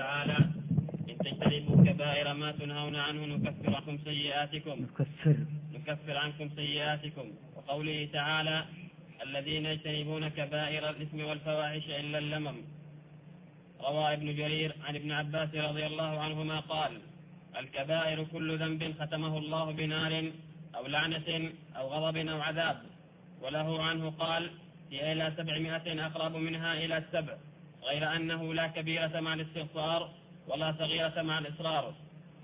تعالى إن تجتنبوا كبائر ما تنهون عنه نكفر عنكم سيئاتكم. نكفر. نكفر عنكم سيئاتكم. وقوله تعالى الذين يجتنبون كبائر الإثم والفواحش إلا اللمم. روى ابن جرير عن ابن عباس رضي الله عنهما قال الكبائر كل ذنب ختمه الله بنار أو لعنة أو غضب أو عذاب. وله عنه قال هي إلى سبعمائة أقرب منها إلى السبع. غير أنه لا كبيرة مع الاستغفار ولا صغيرة مع الإصرار.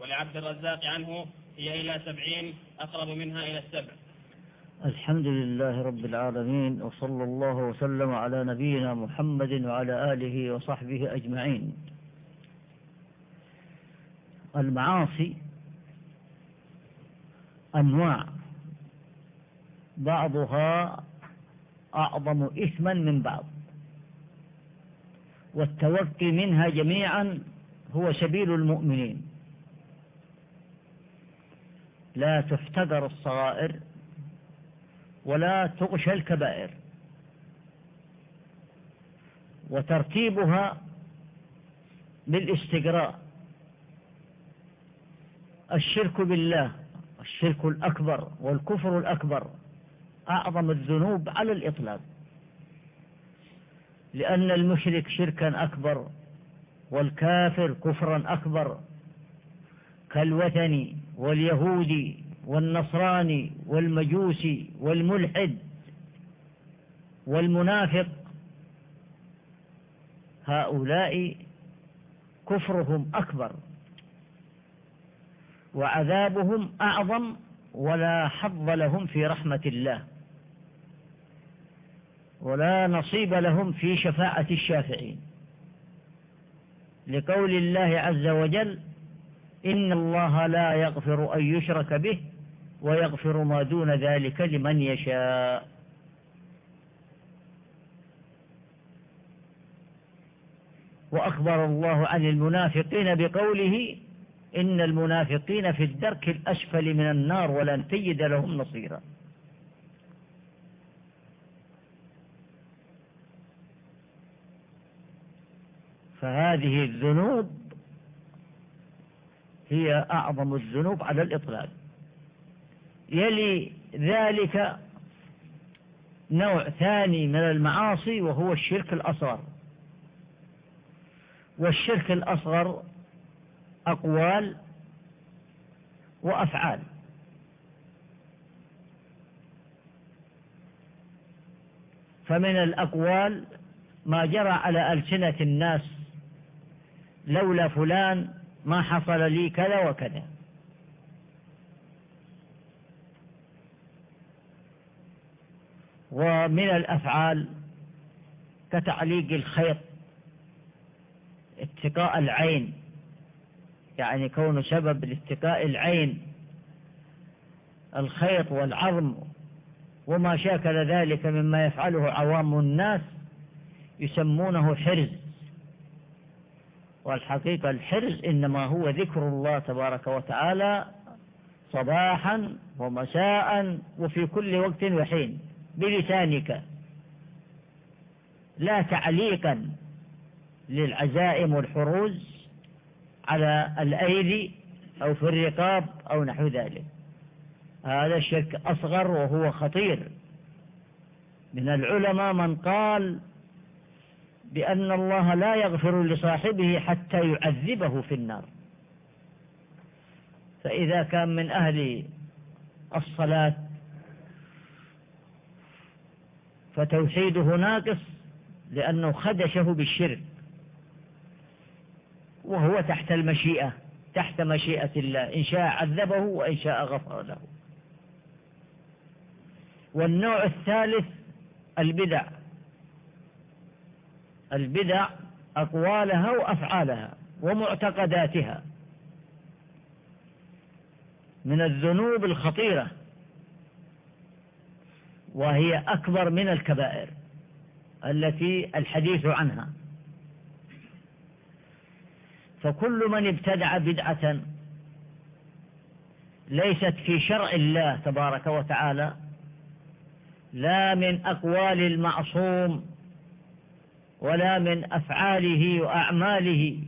ولعبد الرزاق عنه هي إلى سبعين أقرب منها إلى السبع. الحمد لله رب العالمين وصلى الله وسلم على نبينا محمد وعلى آله وصحبه أجمعين. المعاصي أنواع بعضها أعظم إثما من بعض. والتوقي منها جميعا هو سبيل المؤمنين. لا تفتقر الصغائر ولا تغشى الكبائر. وترتيبها بالاستقراء. الشرك بالله الشرك الأكبر والكفر الأكبر أعظم الذنوب على الإطلاق. لأن المشرك شركا أكبر والكافر كفرا أكبر. كالوثني واليهودي والنصراني والمجوسي والملحد والمنافق. هؤلاء كفرهم أكبر وعذابهم أعظم ولا حظ لهم في رحمة الله. ولا نصيب لهم في شفاعة الشافعين. لقول الله عز وجل إن الله لا يغفر أن يشرك به ويغفر ما دون ذلك لمن يشاء. وأخبر الله عن المنافقين بقوله إن المنافقين في الدرك الأسفل من النار ولن تجد لهم نصيرا. فهذه الذنوب هي أعظم الذنوب على الإطلاق. يلي ذلك نوع ثاني من المعاصي وهو الشرك الأصغر. والشرك الأصغر أقوال وأفعال. فمن الأقوال ما جرى على ألسنة الناس لولا فلان ما حصل لي كذا وكذا. ومن الأفعال كتعليق الخيط اتقاء العين. يعني كون سبب لاتقاء العين. الخيط والعظم وما شاكل ذلك مما يفعله عوام الناس يسمونه حرز. والحقيقة الحرز إنما هو ذكر الله تبارك وتعالى صباحا ومساء وفي كل وقت وحين بلسانك. لا تعليقا للعزائم والحروز على الأيدي أو في الرقاب أو نحو ذلك. هذا الشرك أصغر وهو خطير. من العلماء من قال بأن الله لا يغفر لصاحبه حتى يعذبه في النار. فإذا كان من أهل الصلاة فتوحيده ناقص لأنه خدشه بالشرك وهو تحت المشيئة تحت مشيئة الله إن شاء عذبه وإن شاء غفر له. والنوع الثالث البدع. البدع أقوالها وأفعالها ومعتقداتها من الذنوب الخطيرة وهي أكبر من الكبائر التي الحديث عنها. فكل من ابتدع بدعة ليست في شرع الله تبارك وتعالى لا من أقوال المعصوم ولا من أفعاله وأعماله.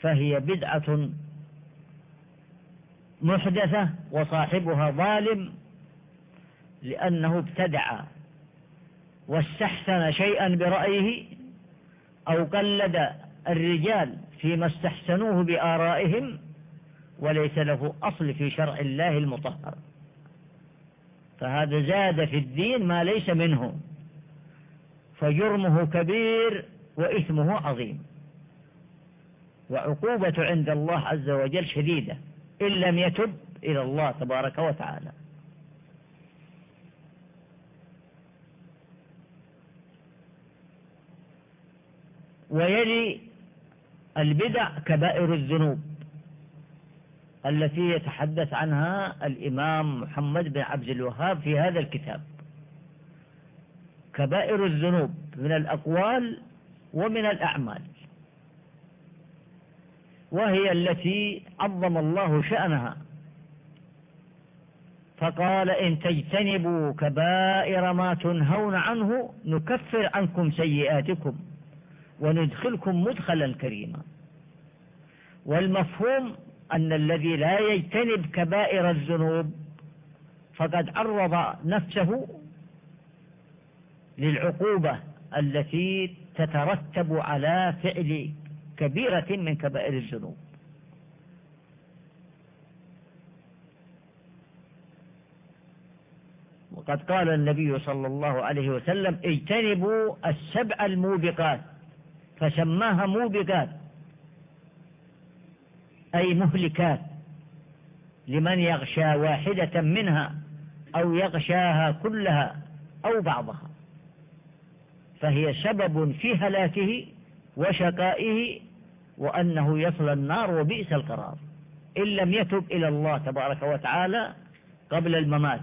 فهي بدعة محدثة وصاحبها ظالم لأنه ابتدع واستحسن شيئا برأيه أو قلد الرجال فيما استحسنوه بآرائهم وليس له أصل في شرع الله المطهر. فهذا زاد في الدين ما ليس منه. فجرمه كبير وإثمه عظيم. وعقوبة عند الله عز وجل شديدة إن لم يتب إلى الله تبارك وتعالى. ويلي البدع كبائر الذنوب التي يتحدث عنها الإمام محمد بن عبد الوهاب في هذا الكتاب. كبائر الذنوب من الأقوال ومن الأعمال. وهي التي عظم الله شأنها. فقال إن تجتنبوا كبائر ما تنهون عنه نكفر عنكم سيئاتكم وندخلكم مدخلا كريما. والمفهوم أن الذي لا يجتنب كبائر الذنوب فقد عرض نفسه للعقوبة التي تترتب على فعل كبيرة من كبائر الذنوب. وقد قال النبي صلى الله عليه وسلم اجتنبوا السبع الموبقات فسماها موبقات أي مهلكات لمن يغشى واحدة منها أو يغشاها كلها أو بعضها. فهي سبب في هلاكه وشقائه وأنه يصل النار وبئس القرار. إن لم يتب إلى الله تبارك وتعالى قبل الممات.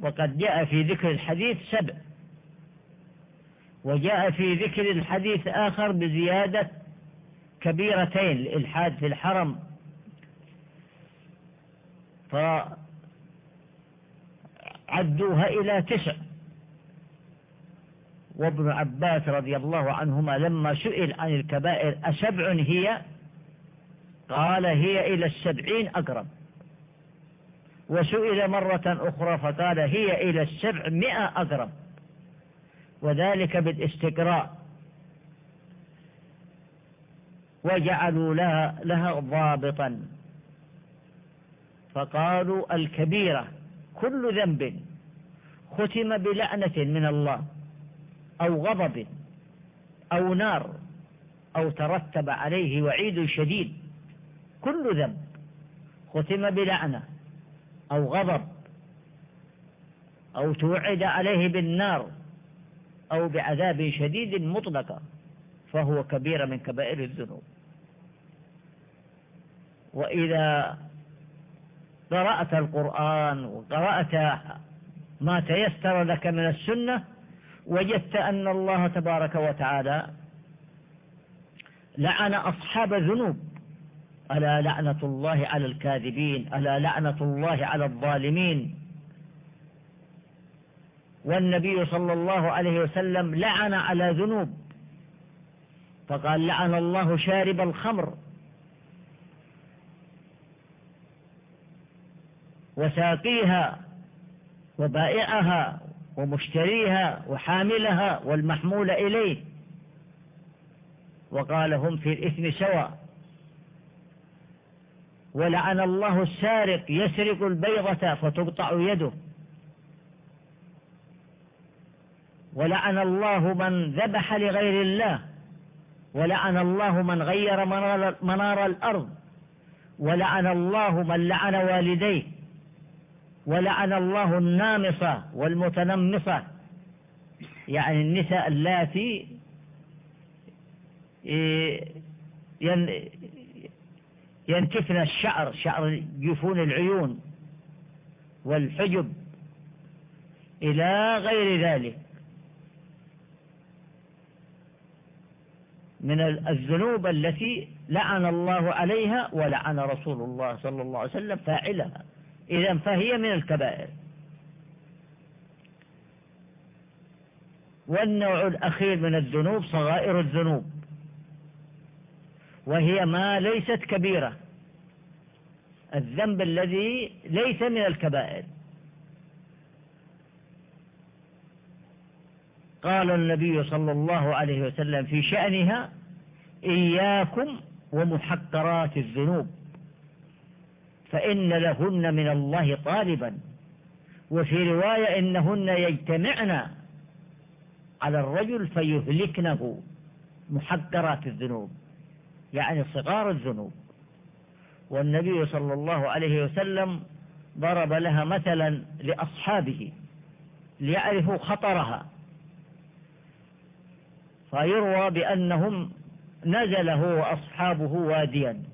وقد جاء في ذكر الحديث سبع. وجاء في ذكر الحديث آخر بزيادة كبيرتين الإلحاد في الحرم. فعدوها إلى تسع. وابن عباس رضي الله عنهما لما سئل عن الكبائر أسبع هي؟ قال هي إلى السبعين أقرب. وسئل مرة أخرى فقال هي إلى السبعمائة أقرب. وذلك بالاستقراء. وجعلوا لها, لها ضابطا. فقالوا الكبيرة كل ذنب ختم بلعنة من الله. أو غضب أو نار أو ترتب عليه وعيد شديد كل ذنب ختم بلعنة أو غضب أو توعد عليه بالنار أو بعذاب شديد مطلقا فهو كبيرة من كبائر الذنوب. وإذا قرأت القرآن وقرأت ما تيسر لك من السنة وجدت أن الله تبارك وتعالى لعن أصحاب الذنوب. ألا لعنة الله على الكاذبين؟ ألا لعنة الله على الظالمين؟ والنبي صلى الله عليه وسلم لعن على ذنوب. فقال لعن الله شارب الخمر. وساقيها وبائعها ومشتريها وحاملها والمحمول إليه. وقال هم في الإثم سواء. ولعن الله السارق يسرق البيضة فتقطع يده. ولعن الله من ذبح لغير الله. ولعن الله من غير منار, منار الأرض. ولعن الله من لعن والديه. ولعن الله النامصة والمتنمصة يعني النساء اللاتي ينتفن الشعر شعر جفون العيون والحجب إلى غير ذلك. من الذنوب التي لعن الله عليها ولعن رسول الله صلى الله عليه وسلم فاعلها. إذا فهي من الكبائر. والنوع الأخير من الذنوب صغائر الذنوب. وهي ما ليست كبيرة. الذنب الذي ليس من الكبائر. قال النبي صلى الله عليه وسلم في شأنها إياكم ومحقرات الذنوب. فإن لهن من الله طالبا. وفي رواية إنهن يجتمعن على الرجل فيهلكنه محقرات الذنوب يعني صغار الذنوب. والنبي صلى الله عليه وسلم ضرب لها مثلا لأصحابه ليعرفوا خطرها. فيروى بأنهم نزل هو وأصحابه واديا.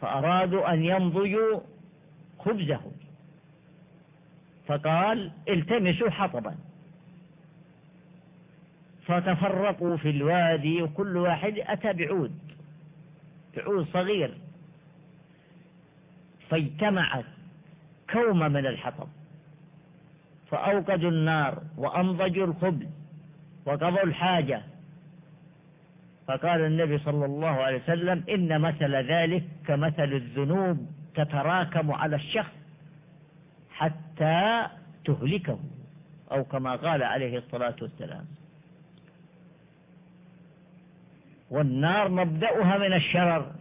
فأرادوا أن يمضجوا خبزه. فقال التمسوا حطبا. فتفرقوا في الوادي وكل واحد أتى بعود بعود صغير. فاجتمعت كومة من الحطب فأوقدوا النار وأنضجوا الخبز وقضوا الحاجة. فقال النبي صلى الله عليه وسلم إن مثل ذلك كمثل الذنوب تتراكم على الشخص حتى تهلكه أو كما قال عليه الصلاة والسلام. والنار مبدأها من الشرر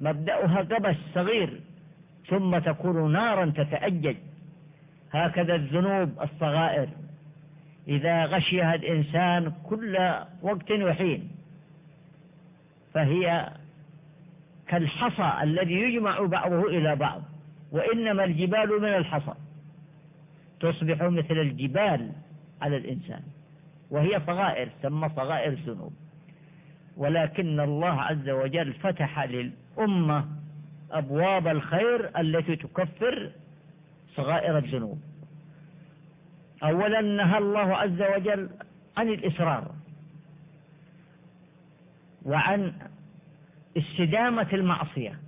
مبدأها قبس صغير ثم تكون نارا تتأجج. هكذا الذنوب الصغائر. إذا غشيها الإنسان كل وقت وحين فهي كالحصى الذي يجمع بعضه إلى بعض وإنما الجبال من الحصى. تصبح مثل الجبال على الإنسان وهي صغائر تسمى صغائر الذنوب. ولكن الله عز وجل فتح للأمة أبواب الخير التي تكفر صغائر الذنوب. أولا نهى الله عز وجل عن الإصرار وعن استدامة المعصية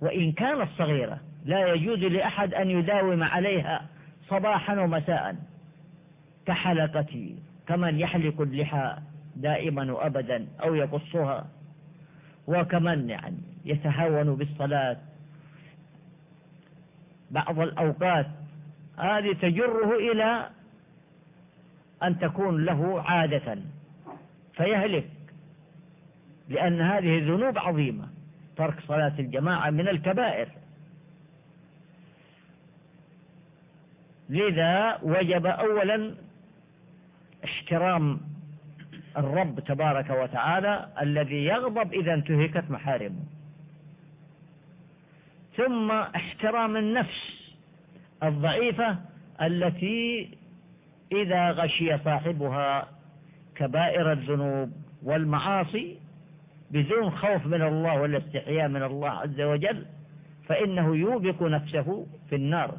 وإن كانت صغيرة لا يجوز لأحد أن يداوم عليها صباحا ومساء كحلقة كمن يحلق اللحى دائما وأبدا أو يقصها وكمن يعني يتهاون بالصلاة. بعض الأوقات هذه تجره إلى أن تكون له عادة. فيهلك لأن هذه ذنوب عظيمة. ترك صلاة الجماعة من الكبائر. لذا وجب أولا احترام الرب تبارك وتعالى الذي يغضب إذا انتهكت محارمه. ثم احترام النفس. الضعيفة التي إذا غشي صاحبها كبائر الذنوب والمعاصي بدون خوف من الله ولا استحياء من الله عز وجل فإنه يوبق نفسه في النار.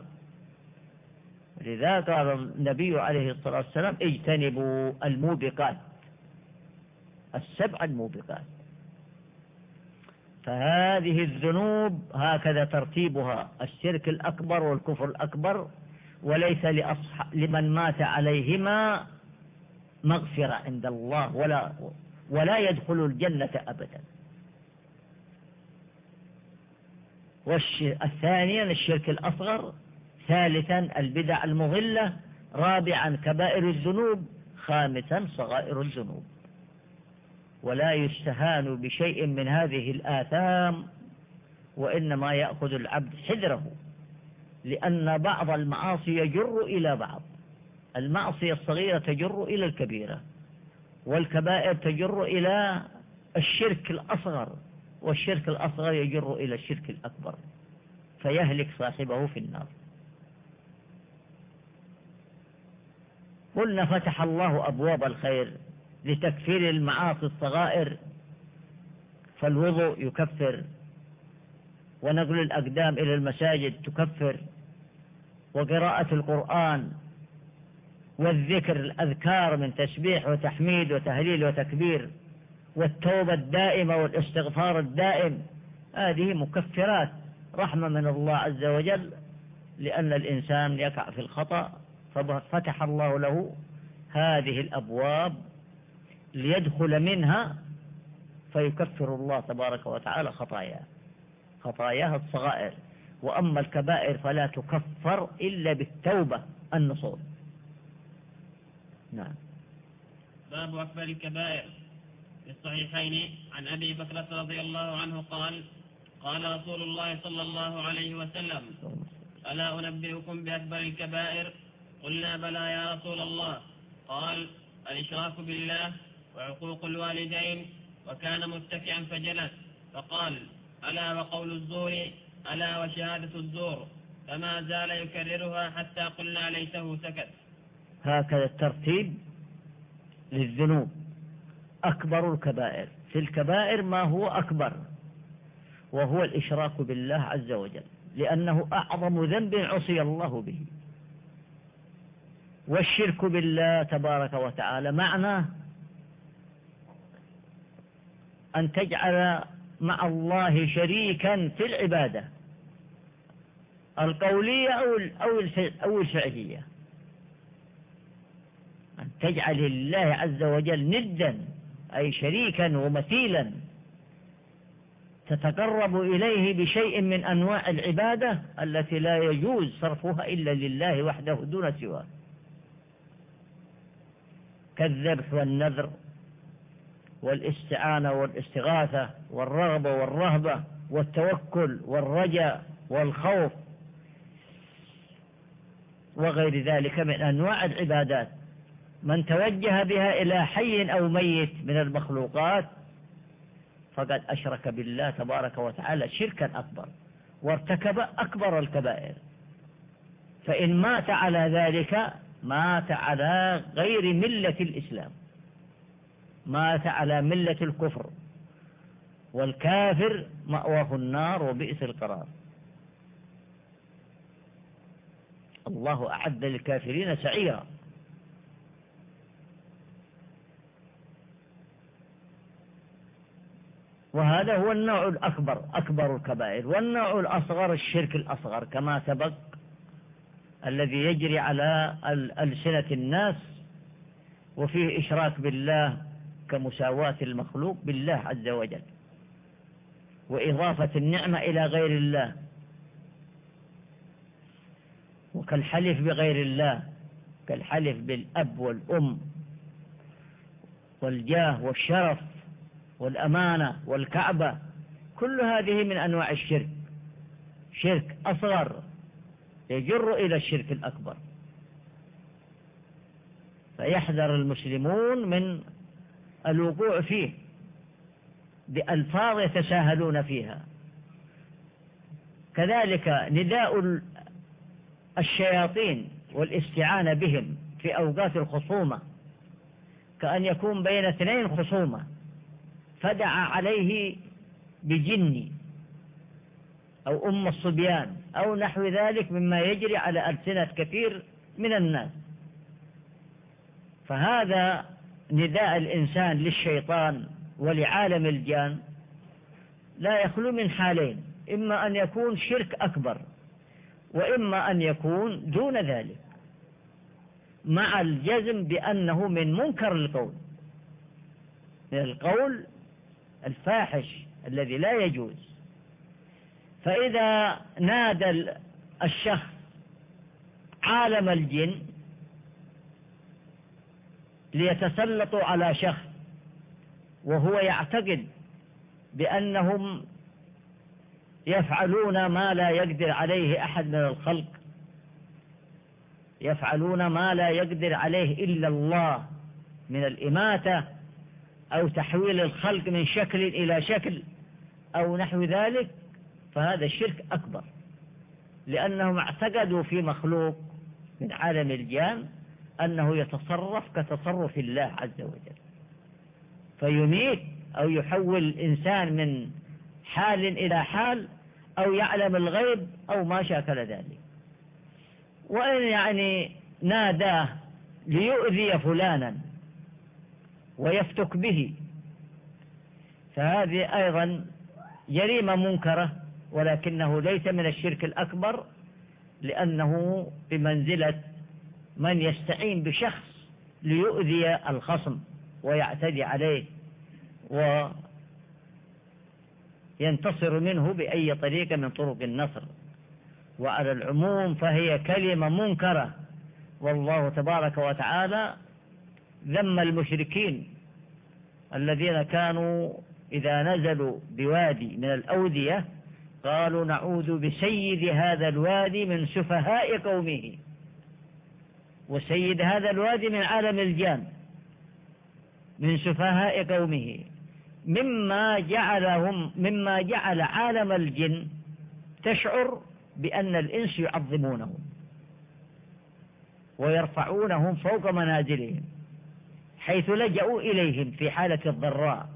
لذا قال النبي عليه الصلاة والسلام اجتنبوا الموبقات السبع الموبقات. فهذه الذنوب هكذا ترتيبها الشرك الأكبر والكفر الأكبر وليس لمن مات عليهما مغفرة عند الله ولا ولا يدخل الجنة أبدا. والثانيا الشرك الأصغر ثالثا البدع المضلة رابعا كبائر الذنوب خامسا صغائر الذنوب. ولا يستهان بشيء من هذه الآثام وإنما يأخذ العبد حذره لأن بعض المعاصي يجر إلى بعض المعصية الصغيرة تجر إلى الكبيرة والكبائر تجر إلى الشرك الأصغر والشرك الأصغر يجر إلى الشرك الأكبر فيهلك صاحبه في النار. قلنا فتح الله أبواب الخير لتكفير المعاصي الصغائر فالوضوء يكفر ونقل الأقدام إلى المساجد تكفر وقراءة القرآن والذكر الأذكار من تسبيح وتحميد وتهليل وتكبير والتوبة الدائمة والإستغفار الدائم هذه مكفرات رحمة من الله عز وجل لأن الإنسان يقع في الخطأ ففتح الله له هذه الأبواب ليدخل منها فيكفر الله تبارك وتعالى خطاياه. خطاياها الصغائر. وأما الكبائر فلا تكفر إلا بالتوبة النصوص. نعم. باب أكبر الكبائر. في الصحيحين عن أبي بكرة رضي الله عنه قال قال رسول الله صلى الله عليه وسلم ألا أنبئكم بأكبر الكبائر؟ قلنا بلى يا رسول الله. قال الإشراك بالله وعقوق الوالدين وكان متكئا فجلس فقال ألا وقول الزور؟ ألا وشهادة الزور؟ فما زال يكررها حتى قلنا ليته سكت. هكذا الترتيب للذنوب. أكبر الكبائر. في الكبائر ما هو أكبر؟ وهو الإشراك بالله عز وجل لأنه أعظم ذنب عصي الله به. والشرك بالله تبارك وتعالى معناه أن تجعل مع الله شريكا في العبادة. القولية أو الفعلية. أن تجعل الله عز وجل ندا أي شريكا ومثيلا. تتقرب إليه بشيء من أنواع العبادة التي لا يجوز صرفها إلا لله وحده دون سواه. كالذبح والنذر والاستعانة والاستغاثة والرغبة والرهبة والتوكل والرجاء والخوف وغير ذلك من أنواع العبادات. من توجه بها إلى حي أو ميت من المخلوقات فقد أشرك بالله تبارك وتعالى شركا أكبر وارتكب أكبر الكبائر. فإن مات على ذلك مات على غير ملة الإسلام. مات على ملة الكفر والكافر مأواه النار وبئس القرار. الله أعد للكافرين سعيرا. وهذا هو النوع الأكبر أكبر الكبائر والنوع الأصغر الشرك الأصغر كما سبق الذي يجري على ألسنة الناس وفيه إشراك بالله كمساواة المخلوق بالله عز وجل وإضافة النعمة إلى غير الله وكالحلف بغير الله كالحلف بالأب والأم والجاه والشرف والأمانة والكعبة كل هذه من أنواع الشرك شرك أصغر يجر إلى الشرك الأكبر. فيحذر المسلمون من الوقوع فيه بألفاظ يتساهلون فيها. كذلك نداء الشياطين والاستعانة بهم في أوقات الخصومة كأن يكون بين اثنين خصومة فدعا عليه بجني أو أم الصبيان أو نحو ذلك مما يجري على ألسنة كثير من الناس. فهذا نداء الإنسان للشيطان ولعالم الجان لا يخلو من حالين إما أن يكون شرك أكبر وإما أن يكون دون ذلك مع الجزم بأنه من منكر القول من القول الفاحش الذي لا يجوز. فإذا نادى الشخص عالم الجن ليتسلطوا على شخص وهو يعتقد بأنهم يفعلون ما لا يقدر عليه أحد من الخلق. يفعلون ما لا يقدر عليه إلا الله من الإماتة أو تحويل الخلق من شكل إلى شكل أو نحو ذلك فهذا الشرك أكبر. لأنهم اعتقدوا في مخلوق من عالم الجان أنه يتصرف كتصرف الله عز وجل. فيميت أو يحول الإنسان من حال إلى حال أو يعلم الغيب أو ما شاكل ذلك. وإن يعني ناداه ليؤذي فلانا ويفتك به. فهذه أيضا جريمة منكرة ولكنه ليس من الشرك الأكبر لأنه بمنزلة من يستعين بشخص ليؤذي الخصم ويعتدي عليه ينتصر منه بأي طريقة من طرق النصر. وعلى العموم فهي كلمة منكرة. والله تبارك وتعالى ذم المشركين الذين كانوا إذا نزلوا بوادي من الأودية قالوا نعوذ بسيد هذا الوادي من سفهاء قومه. وسيد هذا الوادي من عالم الجان من سفهاء قومه مما جعلهم مما جعل عالم الجن تشعر بأن الإنس يعظمونهم ويرفعونهم فوق منازلهم حيث لجأوا إليهم في حالة الضراء.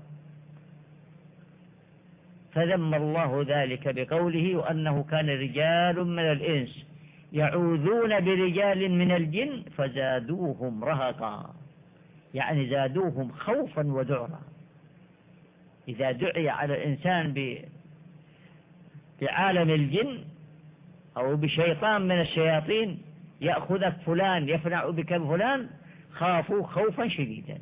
فذم الله ذلك بقوله وأنه كان رجال من الإنس يعوذون برجال من الجن فزادوهم رهقا. يعني زادوهم خوفا وذعرا إذا دعي على الإنسان بعالم الجن أو بشيطان من الشياطين يأخذك فلان يفنع بك فلان خافوا خوفا شديدا.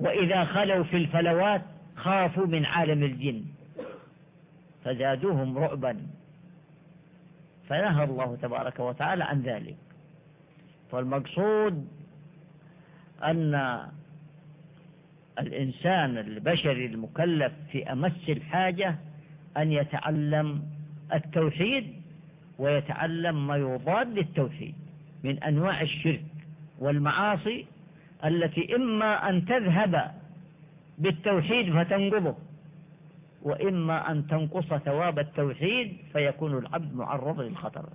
وإذا خلوا في الفلوات خافوا من عالم الجن. فزادوهم رعبا. فنهى الله تبارك وتعالى عن ذلك. فالمقصود أن الإنسان البشري المكلف في أمس الحاجة أن يتعلم التوحيد ويتعلم ما يضاد للتوحيد من أنواع الشرك والمعاصي التي إما أن تذهب بالتوحيد فتنقضه وإما أن تنقص ثواب التوحيد فيكون العبد معرض للخطر.